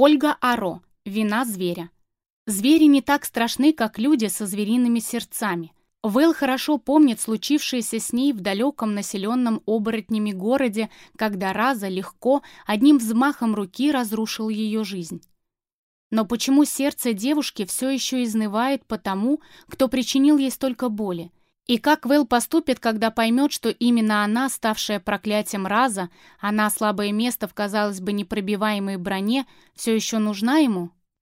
Ольга Аро. Вина зверя. Звери не так страшны, как люди со звериными сердцами. Вэл хорошо помнит случившееся с ней в далеком населенном оборотнями городе, когда Раза легко, одним взмахом руки разрушил ее жизнь. Но почему сердце девушки все еще изнывает по тому, кто причинил ей столько боли? И как Вэл поступит, когда поймет, что именно она, ставшая проклятием Раза, она, слабое место в, казалось бы, непробиваемой броне, все еще нужна ему?